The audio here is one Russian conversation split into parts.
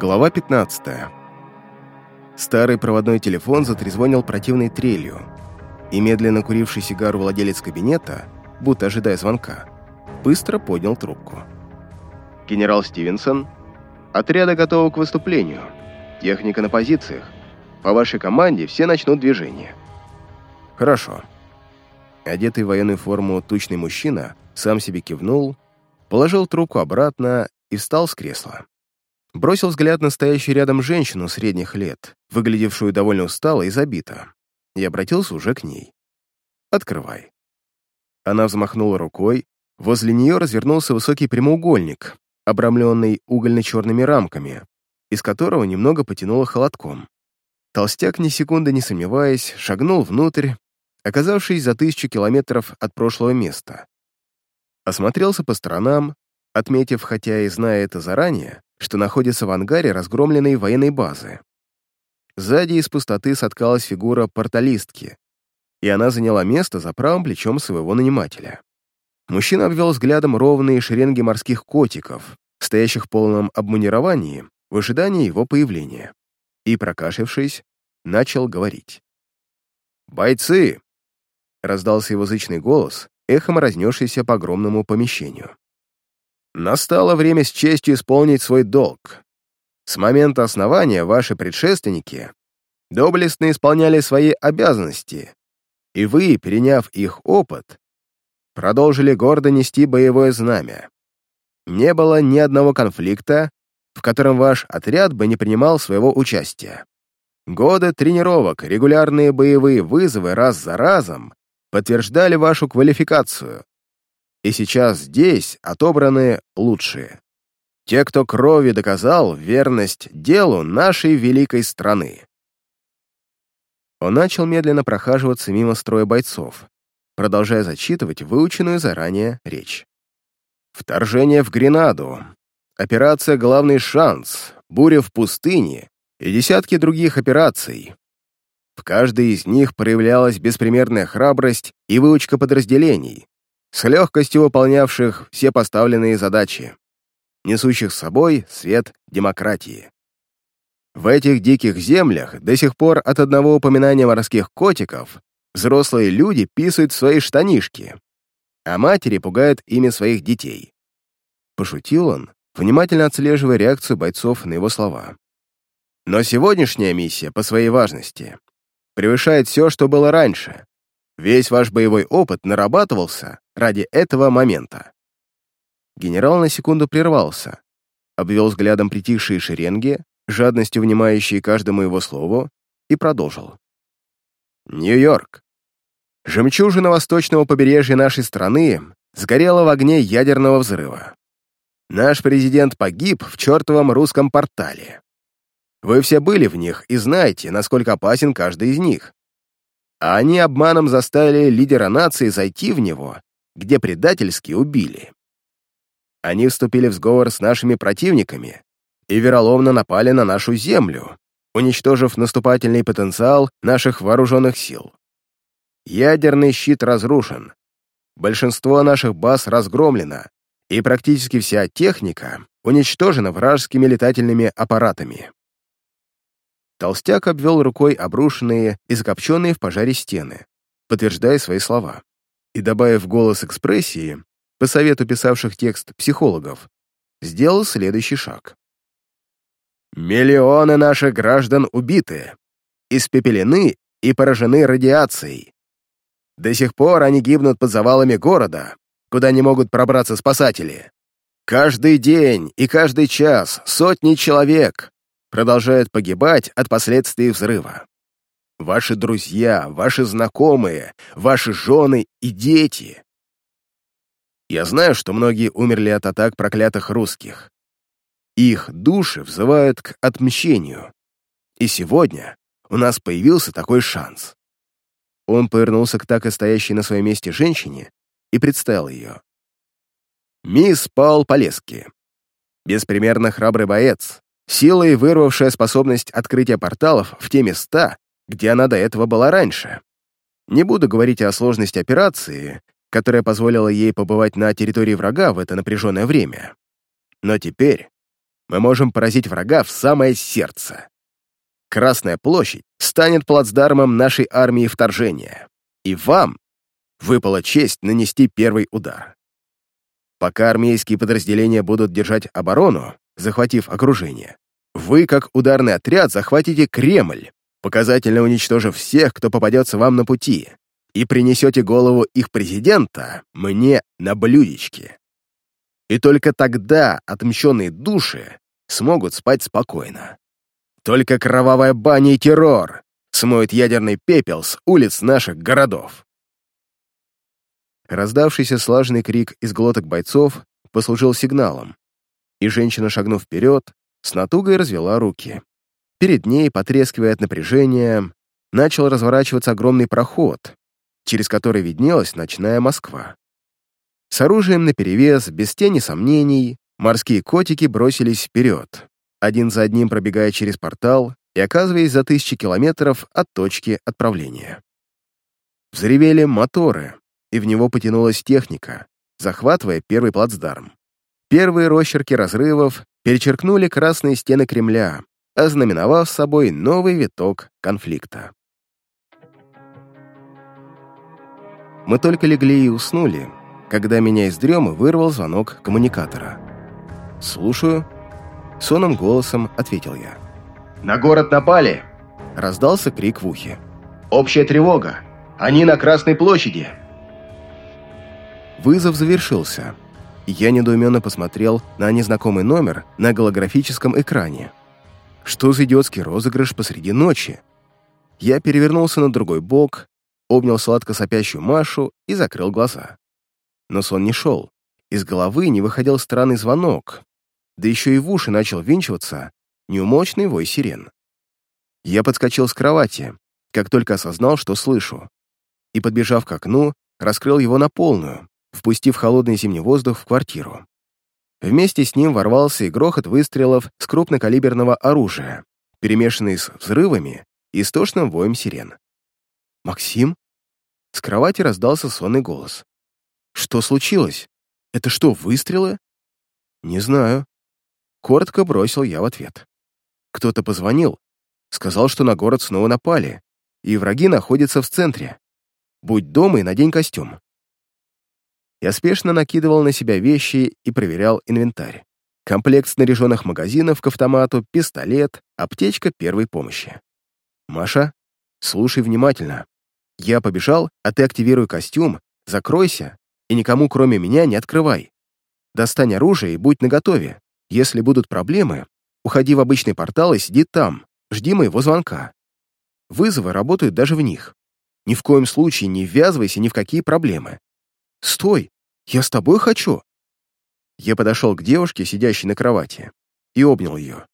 Глава 15. Старый проводной телефон затрезвонил противной трелью, и медленно куривший сигару владелец кабинета, будто ожидая звонка, быстро поднял трубку. «Генерал Стивенсон, отряда готовы к выступлению. Техника на позициях. По вашей команде все начнут движение». «Хорошо». Одетый в военную форму тучный мужчина сам себе кивнул, положил трубку обратно и встал с кресла. Бросил взгляд на стоящую рядом женщину средних лет, выглядевшую довольно устало и забито, и обратился уже к ней. «Открывай». Она взмахнула рукой, возле нее развернулся высокий прямоугольник, обрамленный угольно-черными рамками, из которого немного потянуло холодком. Толстяк, ни секунды не сомневаясь, шагнул внутрь, оказавшись за тысячу километров от прошлого места. Осмотрелся по сторонам, отметив, хотя и зная это заранее, что находится в ангаре разгромленной военной базы. Сзади из пустоты соткалась фигура порталистки, и она заняла место за правым плечом своего нанимателя. Мужчина обвел взглядом ровные шеренги морских котиков, стоящих в полном обмунировании в ожидании его появления, и, прокашлявшись, начал говорить. «Бойцы!» — раздался его зычный голос, эхом разнесшийся по огромному помещению. Настало время с честью исполнить свой долг. С момента основания ваши предшественники доблестно исполняли свои обязанности, и вы, переняв их опыт, продолжили гордо нести боевое знамя. Не было ни одного конфликта, в котором ваш отряд бы не принимал своего участия. Годы тренировок, регулярные боевые вызовы раз за разом подтверждали вашу квалификацию, и сейчас здесь отобраны лучшие. Те, кто кровью доказал верность делу нашей великой страны. Он начал медленно прохаживаться мимо строя бойцов, продолжая зачитывать выученную заранее речь. Вторжение в Гренаду, операция «Главный шанс», буря в пустыне и десятки других операций. В каждой из них проявлялась беспримерная храбрость и выучка подразделений, с легкостью выполнявших все поставленные задачи, несущих с собой свет демократии. В этих диких землях до сих пор от одного упоминания морских котиков взрослые люди писают свои штанишки, а матери пугают ими своих детей. Пошутил он, внимательно отслеживая реакцию бойцов на его слова. Но сегодняшняя миссия по своей важности превышает все, что было раньше. Весь ваш боевой опыт нарабатывался ради этого момента. Генерал на секунду прервался, обвел взглядом притихшие шеренги, жадностью внимающие каждому его слову, и продолжил. Нью-Йорк. Жемчужина восточного побережья нашей страны сгорела в огне ядерного взрыва. Наш президент погиб в чертовом русском портале. Вы все были в них и знаете, насколько опасен каждый из них. А они обманом заставили лидера нации зайти в него где предательски убили. Они вступили в сговор с нашими противниками и вероломно напали на нашу землю, уничтожив наступательный потенциал наших вооруженных сил. Ядерный щит разрушен, большинство наших баз разгромлено, и практически вся техника уничтожена вражескими летательными аппаратами. Толстяк обвел рукой обрушенные и закопченные в пожаре стены, подтверждая свои слова и, добавив голос экспрессии, по совету писавших текст психологов, сделал следующий шаг. «Миллионы наших граждан убиты, испепелены и поражены радиацией. До сих пор они гибнут под завалами города, куда не могут пробраться спасатели. Каждый день и каждый час сотни человек продолжают погибать от последствий взрыва ваши друзья, ваши знакомые, ваши жены и дети. Я знаю, что многие умерли от атак проклятых русских. Их души взывают к отмщению. И сегодня у нас появился такой шанс. Он повернулся к так и стоящей на своем месте женщине и представил ее. Мисс Паул Полески. Беспримерно храбрый боец, силой вырвавшая способность открытия порталов в те места, где она до этого была раньше. Не буду говорить о сложности операции, которая позволила ей побывать на территории врага в это напряженное время. Но теперь мы можем поразить врага в самое сердце. Красная площадь станет плацдармом нашей армии вторжения, и вам выпала честь нанести первый удар. Пока армейские подразделения будут держать оборону, захватив окружение, вы, как ударный отряд, захватите Кремль, показательно уничтожив всех, кто попадется вам на пути, и принесете голову их президента мне на блюдечке. И только тогда отмщенные души смогут спать спокойно. Только кровавая баня и террор смоет ядерный пепел с улиц наших городов. Раздавшийся слаженный крик из глоток бойцов послужил сигналом, и женщина, шагнув вперед, с натугой развела руки. Перед ней, потрескивая от напряжения, начал разворачиваться огромный проход, через который виднелась ночная Москва. С оружием наперевес, без тени сомнений, морские котики бросились вперед, один за одним пробегая через портал и оказываясь за тысячи километров от точки отправления. Взревели моторы, и в него потянулась техника, захватывая первый плацдарм. Первые росчерки разрывов перечеркнули красные стены Кремля, ознаменовав собой новый виток конфликта. Мы только легли и уснули, когда меня из дремы вырвал звонок коммуникатора. «Слушаю», — сонным голосом ответил я. «На город напали!» — раздался крик в ухе. «Общая тревога! Они на Красной площади!» Вызов завершился. Я недоуменно посмотрел на незнакомый номер на голографическом экране. Что за идиотский розыгрыш посреди ночи? Я перевернулся на другой бок, обнял сладко сопящую Машу и закрыл глаза. Но сон не шел. Из головы не выходил странный звонок, да еще и в уши начал винчиваться неумолчный вой сирен. Я подскочил с кровати, как только осознал, что слышу, и, подбежав к окну, раскрыл его на полную, впустив холодный зимний воздух в квартиру. Вместе с ним ворвался и грохот выстрелов с крупнокалиберного оружия, перемешанный с взрывами и истошным воем сирен. «Максим?» С кровати раздался сонный голос. «Что случилось? Это что, выстрелы?» «Не знаю». Коротко бросил я в ответ. Кто-то позвонил, сказал, что на город снова напали, и враги находятся в центре. Будь дома и надень костюм. Я спешно накидывал на себя вещи и проверял инвентарь. Комплект снаряженных магазинов к автомату, пистолет, аптечка первой помощи. «Маша, слушай внимательно. Я побежал, а ты активируй костюм, закройся и никому, кроме меня, не открывай. Достань оружие и будь наготове. Если будут проблемы, уходи в обычный портал и сиди там, жди моего звонка. Вызовы работают даже в них. Ни в коем случае не ввязывайся ни в какие проблемы. «Стой! Я с тобой хочу!» Я подошел к девушке, сидящей на кровати, и обнял ее.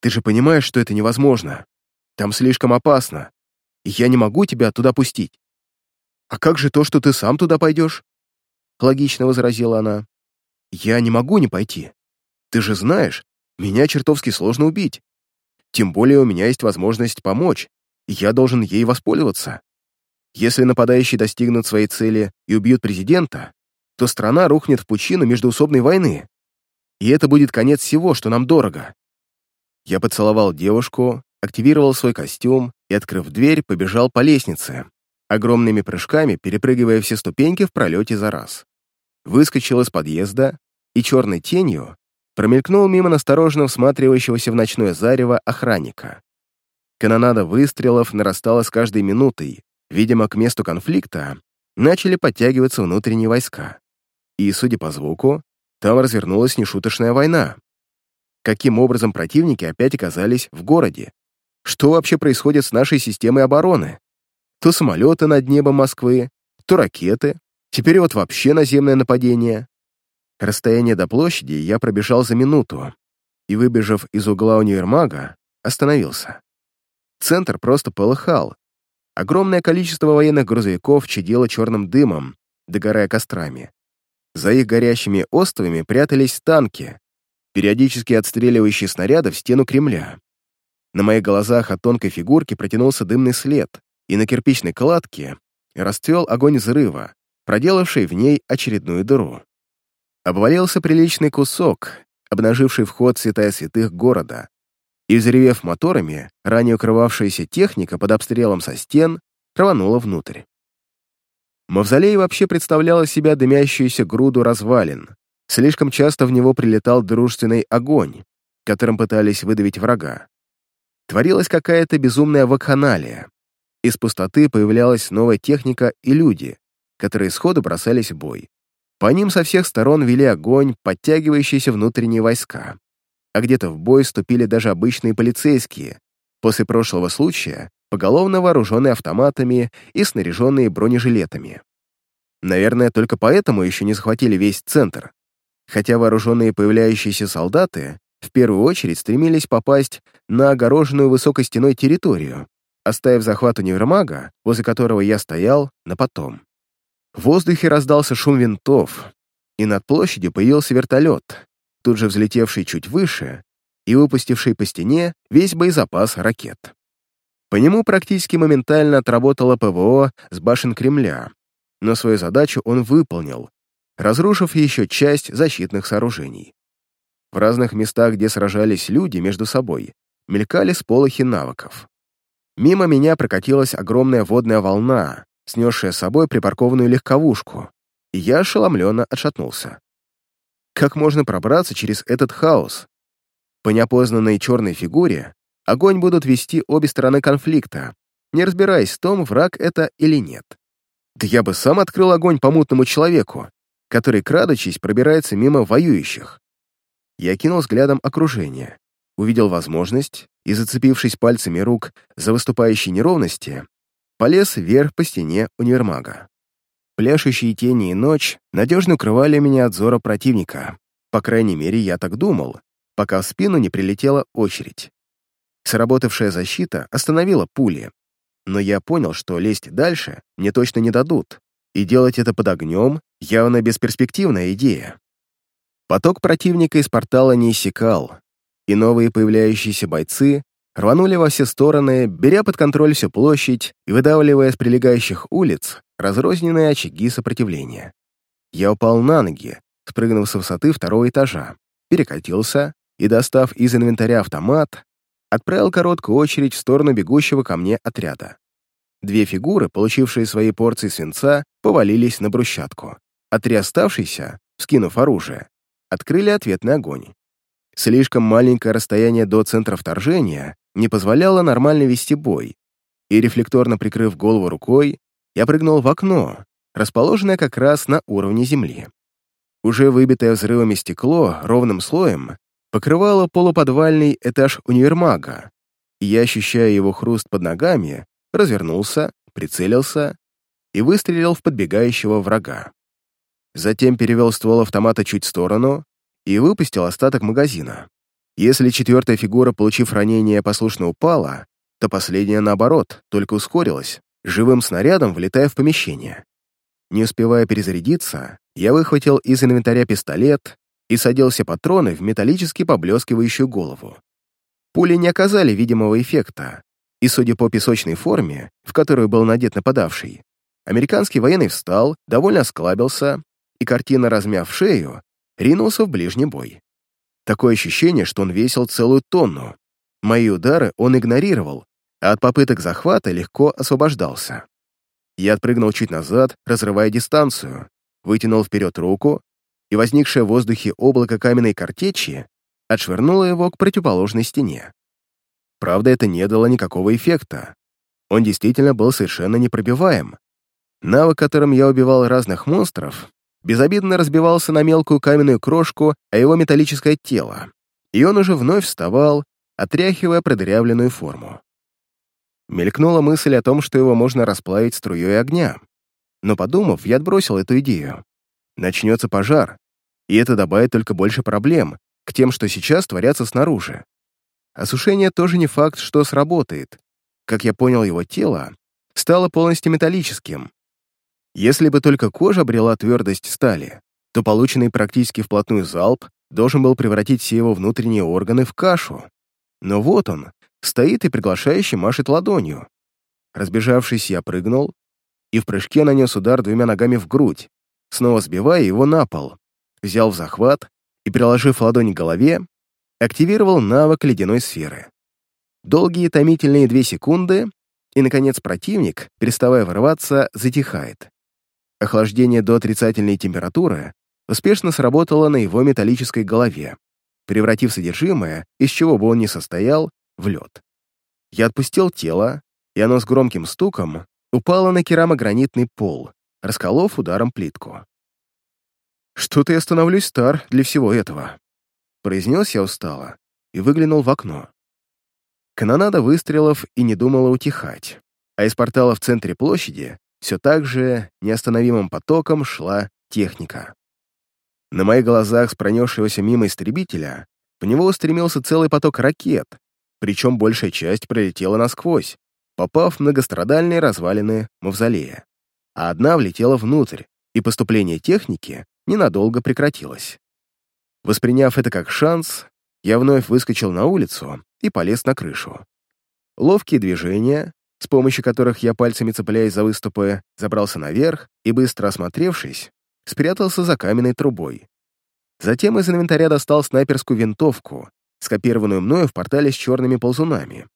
«Ты же понимаешь, что это невозможно. Там слишком опасно, и я не могу тебя туда пустить. А как же то, что ты сам туда пойдешь?» Логично возразила она. «Я не могу не пойти. Ты же знаешь, меня чертовски сложно убить. Тем более у меня есть возможность помочь, и я должен ей воспользоваться. Если нападающие достигнут своей цели и убьют президента, то страна рухнет в пучину междуусобной войны. И это будет конец всего, что нам дорого. Я поцеловал девушку, активировал свой костюм и, открыв дверь, побежал по лестнице, огромными прыжками перепрыгивая все ступеньки в пролете за раз. Выскочил из подъезда и черной тенью промелькнул мимо настороженно всматривающегося в ночное зарево охранника. Канонада выстрелов нарастала с каждой минутой, Видимо, к месту конфликта начали подтягиваться внутренние войска. И, судя по звуку, там развернулась нешуточная война. Каким образом противники опять оказались в городе? Что вообще происходит с нашей системой обороны? То самолеты над небом Москвы, то ракеты, теперь вот вообще наземное нападение. Расстояние до площади я пробежал за минуту и, выбежав из угла универмага, остановился. Центр просто полыхал, Огромное количество военных грузовиков чадило черным дымом, догорая кострами. За их горящими островами прятались танки, периодически отстреливающие снаряды в стену Кремля. На моих глазах от тонкой фигурки протянулся дымный след, и на кирпичной кладке расцвел огонь взрыва, проделавший в ней очередную дыру. Обвалился приличный кусок, обнаживший вход святая святых города, и, взревев моторами, ранее укрывавшаяся техника под обстрелом со стен рванула внутрь. Мавзолей вообще представлял из себя дымящуюся груду развалин. Слишком часто в него прилетал дружественный огонь, которым пытались выдавить врага. Творилась какая-то безумная вакханалия. Из пустоты появлялась новая техника и люди, которые сходу бросались в бой. По ним со всех сторон вели огонь подтягивающиеся внутренние войска. А где-то в бой вступили даже обычные полицейские, после прошлого случая поголовно вооруженные автоматами и снаряженные бронежилетами. Наверное, только поэтому еще не захватили весь центр. Хотя вооруженные появляющиеся солдаты в первую очередь стремились попасть на огороженную высокой стеной территорию, оставив захват универмага, возле которого я стоял, на потом. В воздухе раздался шум винтов, и над площадью появился вертолет, тут же взлетевший чуть выше и выпустивший по стене весь боезапас ракет. По нему практически моментально отработало ПВО с башен Кремля, но свою задачу он выполнил, разрушив еще часть защитных сооружений. В разных местах, где сражались люди между собой, мелькали сполохи навыков. Мимо меня прокатилась огромная водная волна, снесшая с собой припаркованную легковушку, и я ошеломленно отшатнулся. Как можно пробраться через этот хаос? По неопознанной черной фигуре огонь будут вести обе стороны конфликта, не разбираясь в том, враг это или нет. Да я бы сам открыл огонь по мутному человеку, который, крадучись, пробирается мимо воюющих. Я кинул взглядом окружение, увидел возможность и, зацепившись пальцами рук за выступающие неровности, полез вверх по стене универмага. Пляшущие тени и ночь надежно укрывали меня от зора противника. По крайней мере, я так думал, пока в спину не прилетела очередь. Сработавшая защита остановила пули, но я понял, что лезть дальше мне точно не дадут, и делать это под огнем явно бесперспективная идея. Поток противника из портала не иссякал, и новые появляющиеся бойцы рванули во все стороны, беря под контроль всю площадь и выдавливая с прилегающих улиц разрозненные очаги сопротивления. Я упал на ноги, спрыгнув с высоты второго этажа, перекатился и, достав из инвентаря автомат, отправил короткую очередь в сторону бегущего ко мне отряда. Две фигуры, получившие свои порции свинца, повалились на брусчатку, а три оставшиеся, скинув оружие, открыли ответный огонь. Слишком маленькое расстояние до центра вторжения не позволяло нормально вести бой, и, рефлекторно прикрыв голову рукой, я прыгнул в окно, расположенное как раз на уровне земли. Уже выбитое взрывами стекло ровным слоем покрывало полуподвальный этаж универмага, и я, ощущая его хруст под ногами, развернулся, прицелился и выстрелил в подбегающего врага. Затем перевел ствол автомата чуть в сторону и выпустил остаток магазина. Если четвертая фигура, получив ранение, послушно упала, то последняя, наоборот, только ускорилась, живым снарядом влетая в помещение. Не успевая перезарядиться, я выхватил из инвентаря пистолет и садил все патроны в металлически поблескивающую голову. Пули не оказали видимого эффекта, и, судя по песочной форме, в которую был надет нападавший, американский военный встал, довольно осклабился и, картина размяв шею, ринулся в ближний бой. Такое ощущение, что он весил целую тонну. Мои удары он игнорировал, а от попыток захвата легко освобождался. Я отпрыгнул чуть назад, разрывая дистанцию, вытянул вперед руку, и возникшее в воздухе облако каменной картечи отшвырнуло его к противоположной стене. Правда, это не дало никакого эффекта. Он действительно был совершенно непробиваем. Навык, которым я убивал разных монстров, безобидно разбивался на мелкую каменную крошку, а его металлическое тело, и он уже вновь вставал, отряхивая продырявленную форму. Мелькнула мысль о том, что его можно расплавить струей огня. Но подумав, я отбросил эту идею. Начнется пожар, и это добавит только больше проблем к тем, что сейчас творятся снаружи. Осушение тоже не факт, что сработает. Как я понял, его тело стало полностью металлическим, если бы только кожа обрела твердость стали, то полученный практически вплотную залп должен был превратить все его внутренние органы в кашу. Но вот он, стоит и приглашающе машет ладонью. Разбежавшись, я прыгнул и в прыжке нанес удар двумя ногами в грудь, снова сбивая его на пол, взял в захват и, приложив ладонь к голове, активировал навык ледяной сферы. Долгие томительные две секунды, и, наконец, противник, переставая вырываться, затихает. Охлаждение до отрицательной температуры успешно сработало на его металлической голове, превратив содержимое, из чего бы он ни состоял, в лед. Я отпустил тело, и оно с громким стуком упало на керамогранитный пол, расколов ударом плитку. «Что-то я становлюсь стар для всего этого», — произнес я устало и выглянул в окно. Канонада выстрелов и не думала утихать, а из портала в центре площади все так же неостановимым потоком шла техника. На моих глазах с пронесшегося мимо истребителя по него устремился целый поток ракет, причем большая часть пролетела насквозь, попав в многострадальные развалины мавзолея, а одна влетела внутрь, и поступление техники ненадолго прекратилось. Восприняв это как шанс, я вновь выскочил на улицу и полез на крышу. Ловкие движения, с помощью которых я пальцами цепляясь за выступы, забрался наверх и, быстро осмотревшись, спрятался за каменной трубой. Затем из инвентаря достал снайперскую винтовку, скопированную мною в портале с черными ползунами,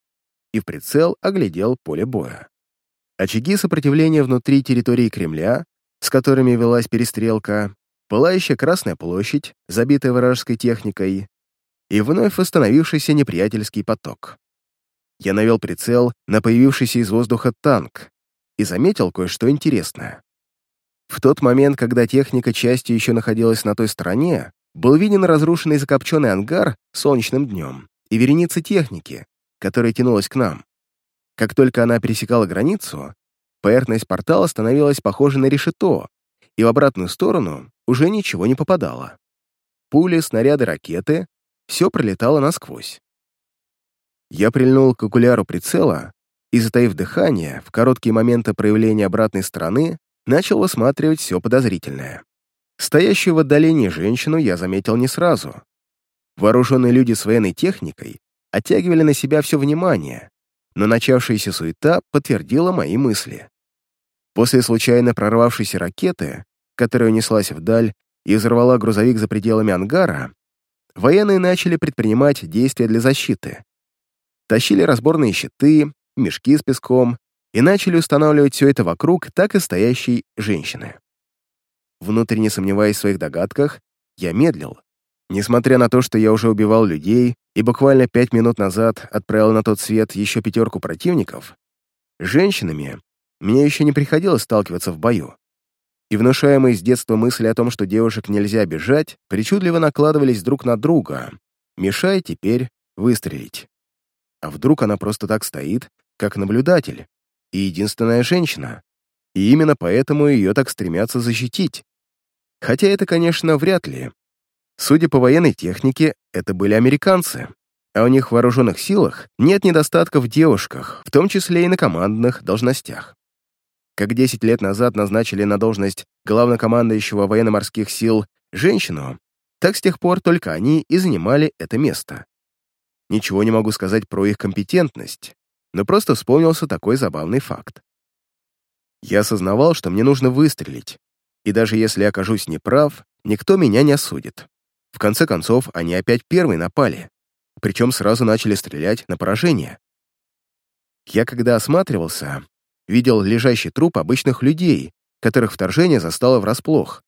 и в прицел оглядел поле боя. Очаги сопротивления внутри территории Кремля, с которыми велась перестрелка, пылающая Красная площадь, забитая вражеской техникой, и вновь восстановившийся неприятельский поток. Я навел прицел на появившийся из воздуха танк и заметил кое-что интересное. В тот момент, когда техника частью еще находилась на той стороне, был виден разрушенный закопченный ангар солнечным днем и вереница техники, которая тянулась к нам. Как только она пересекала границу, поверхность портала становилась похожей на решето, и в обратную сторону уже ничего не попадало. Пули, снаряды, ракеты — все пролетало насквозь. Я прильнул к окуляру прицела и, затаив дыхание, в короткие моменты проявления обратной стороны, начал высматривать все подозрительное. Стоящую в отдалении женщину я заметил не сразу. Вооруженные люди с военной техникой оттягивали на себя все внимание, но начавшаяся суета подтвердила мои мысли. После случайно прорвавшейся ракеты, которая унеслась вдаль и взорвала грузовик за пределами ангара, военные начали предпринимать действия для защиты. Тащили разборные щиты, мешки с песком и начали устанавливать все это вокруг так и стоящей женщины. Внутренне сомневаясь в своих догадках, я медлил. Несмотря на то, что я уже убивал людей и буквально пять минут назад отправил на тот свет еще пятерку противников, с женщинами мне еще не приходилось сталкиваться в бою. И внушаемые с детства мысли о том, что девушек нельзя обижать, причудливо накладывались друг на друга, мешая теперь выстрелить. А вдруг она просто так стоит, как наблюдатель, и единственная женщина, и именно поэтому ее так стремятся защитить. Хотя это, конечно, вряд ли. Судя по военной технике, это были американцы, а у них в вооруженных силах нет недостатков в девушках, в том числе и на командных должностях. Как 10 лет назад назначили на должность главнокомандующего военно-морских сил женщину, так с тех пор только они и занимали это место. Ничего не могу сказать про их компетентность, но просто вспомнился такой забавный факт. Я осознавал, что мне нужно выстрелить, и даже если окажусь неправ, никто меня не осудит. В конце концов, они опять первые напали, причем сразу начали стрелять на поражение. Я, когда осматривался, видел лежащий труп обычных людей, которых вторжение застало врасплох.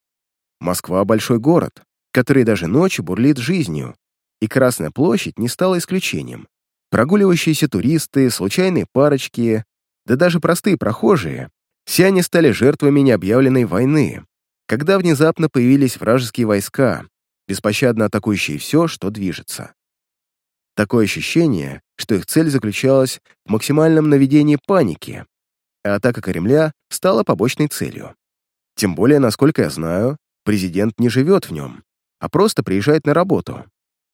Москва — большой город, который даже ночью бурлит жизнью, и Красная площадь не стала исключением. Прогуливающиеся туристы, случайные парочки, да даже простые прохожие все они стали жертвами необъявленной войны, когда внезапно появились вражеские войска, беспощадно атакующие все, что движется. Такое ощущение, что их цель заключалась в максимальном наведении паники, а атака Кремля стала побочной целью. Тем более, насколько я знаю, президент не живет в нем, а просто приезжает на работу.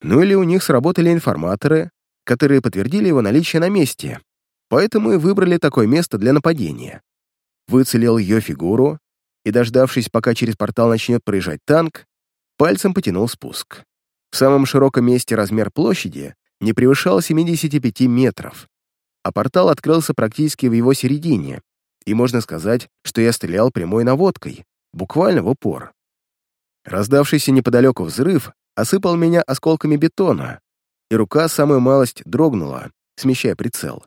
Ну или у них сработали информаторы, которые подтвердили его наличие на месте, поэтому и выбрали такое место для нападения выцелил ее фигуру и, дождавшись, пока через портал начнет проезжать танк, пальцем потянул спуск. В самом широком месте размер площади не превышал 75 метров, а портал открылся практически в его середине, и можно сказать, что я стрелял прямой наводкой, буквально в упор. Раздавшийся неподалеку взрыв осыпал меня осколками бетона, и рука самую малость дрогнула, смещая прицел.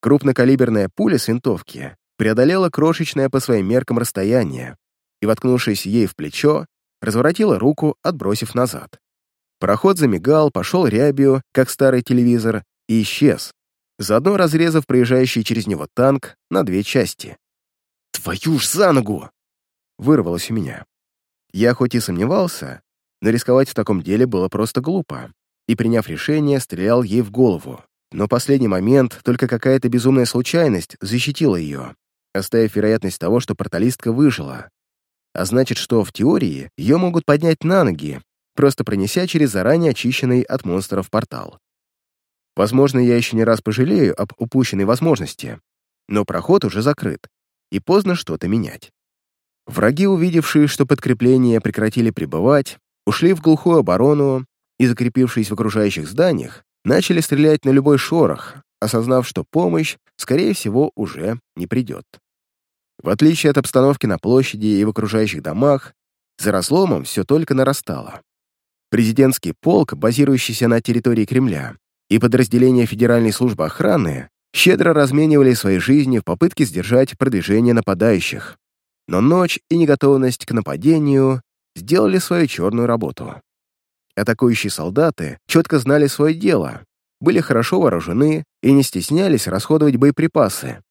Крупнокалиберная пуля с винтовки преодолела крошечное по своим меркам расстояние и, воткнувшись ей в плечо, разворотила руку, отбросив назад. Пароход замигал, пошел рябью, как старый телевизор, и исчез, заодно разрезав проезжающий через него танк на две части. «Твою ж за ногу!» вырвалось у меня. Я хоть и сомневался, но рисковать в таком деле было просто глупо, и, приняв решение, стрелял ей в голову. Но последний момент только какая-то безумная случайность защитила ее, оставив вероятность того, что порталистка выжила. А значит, что в теории ее могут поднять на ноги, просто пронеся через заранее очищенный от монстров портал. Возможно, я еще не раз пожалею об упущенной возможности, но проход уже закрыт, и поздно что-то менять. Враги, увидевшие, что подкрепления прекратили пребывать, ушли в глухую оборону и, закрепившись в окружающих зданиях, начали стрелять на любой шорох, осознав, что помощь, скорее всего, уже не придет. В отличие от обстановки на площади и в окружающих домах, за разломом все только нарастало. Президентский полк, базирующийся на территории Кремля, и подразделения Федеральной службы охраны щедро разменивали свои жизни в попытке сдержать продвижение нападающих. Но ночь и неготовность к нападению сделали свою черную работу. Атакующие солдаты четко знали свое дело, были хорошо вооружены и не стеснялись расходовать боеприпасы,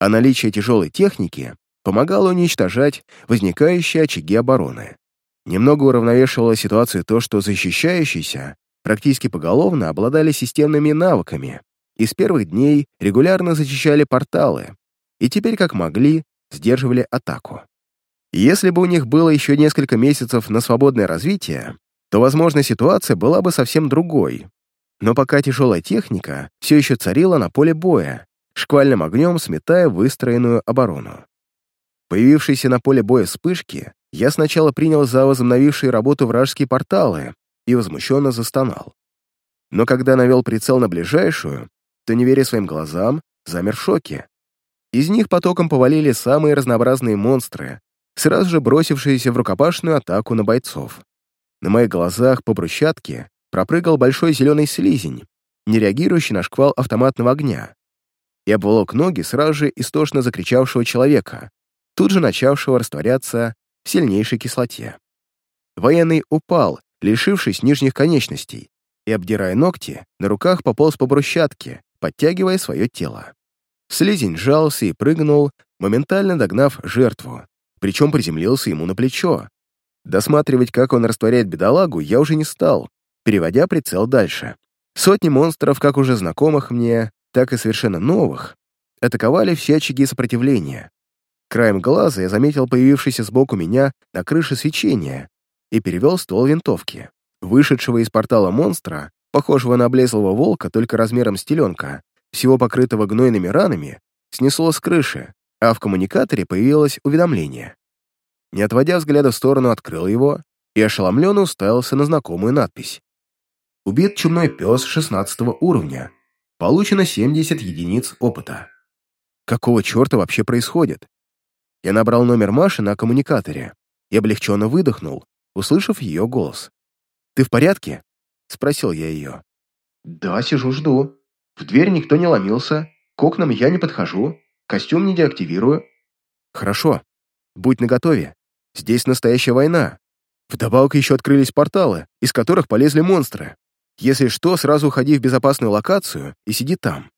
а наличие тяжелой техники помогало уничтожать возникающие очаги обороны. Немного уравновешивало ситуацию то, что защищающиеся практически поголовно обладали системными навыками и с первых дней регулярно зачищали порталы, и теперь как могли сдерживали атаку. Если бы у них было еще несколько месяцев на свободное развитие, то, возможно, ситуация была бы совсем другой. Но пока тяжелая техника все еще царила на поле боя, шквальным огнем сметая выстроенную оборону. Появившиеся на поле боя вспышки я сначала принял за возобновившие работу вражеские порталы и возмущенно застонал. Но когда навел прицел на ближайшую, то, не веря своим глазам, замер в шоке. Из них потоком повалили самые разнообразные монстры, сразу же бросившиеся в рукопашную атаку на бойцов. На моих глазах по брусчатке пропрыгал большой зеленый слизень, не реагирующий на шквал автоматного огня, и обволок ноги сразу же истошно закричавшего человека, тут же начавшего растворяться в сильнейшей кислоте. Военный упал, лишившись нижних конечностей, и, обдирая ногти, на руках пополз по брусчатке, подтягивая свое тело. Слизень сжался и прыгнул, моментально догнав жертву, причем приземлился ему на плечо, Досматривать, как он растворяет бедолагу, я уже не стал, переводя прицел дальше. Сотни монстров, как уже знакомых мне, так и совершенно новых, атаковали все очаги сопротивления. Краем глаза я заметил появившийся сбоку меня на крыше свечение и перевел ствол винтовки. Вышедшего из портала монстра, похожего на облезлого волка, только размером с теленка, всего покрытого гнойными ранами, снесло с крыши, а в коммуникаторе появилось уведомление. Не отводя взгляда в сторону, открыл его и ошеломленно уставился на знакомую надпись. «Убит чумной пес 16 уровня. Получено 70 единиц опыта». Какого черта вообще происходит? Я набрал номер Маши на коммуникаторе и облегченно выдохнул, услышав ее голос. «Ты в порядке?» — спросил я ее. «Да, сижу, жду. В дверь никто не ломился, к окнам я не подхожу, костюм не деактивирую». «Хорошо. Будь наготове. Здесь настоящая война. Вдобавок еще открылись порталы, из которых полезли монстры. Если что, сразу уходи в безопасную локацию и сиди там.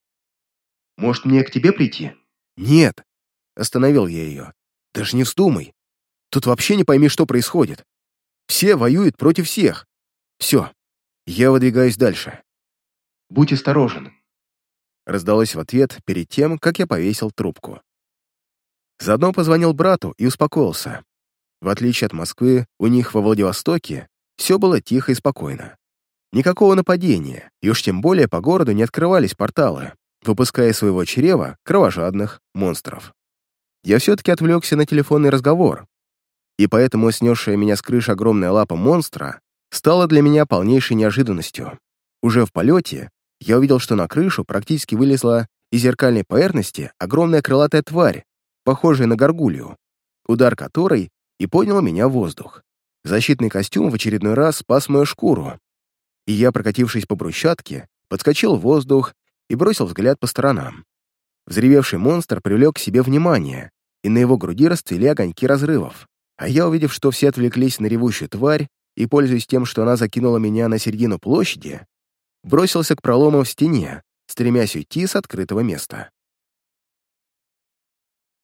Может, мне к тебе прийти? Нет. Остановил я ее. Даже не вздумай. Тут вообще не пойми, что происходит. Все воюют против всех. Все. Я выдвигаюсь дальше. Будь осторожен. Раздалось в ответ перед тем, как я повесил трубку. Заодно позвонил брату и успокоился. В отличие от Москвы, у них во Владивостоке все было тихо и спокойно. Никакого нападения, и уж тем более по городу не открывались порталы, выпуская из своего чрева кровожадных монстров. Я все-таки отвлекся на телефонный разговор, и поэтому снесшая меня с крыши огромная лапа монстра стала для меня полнейшей неожиданностью. Уже в полете я увидел, что на крышу практически вылезла из зеркальной поверхности огромная крылатая тварь, похожая на горгулью, удар которой и поднял меня в воздух. Защитный костюм в очередной раз спас мою шкуру, и я, прокатившись по брусчатке, подскочил в воздух и бросил взгляд по сторонам. Взревевший монстр привлек к себе внимание, и на его груди расцвели огоньки разрывов. А я, увидев, что все отвлеклись на ревущую тварь, и, пользуясь тем, что она закинула меня на середину площади, бросился к проломам в стене, стремясь уйти с открытого места.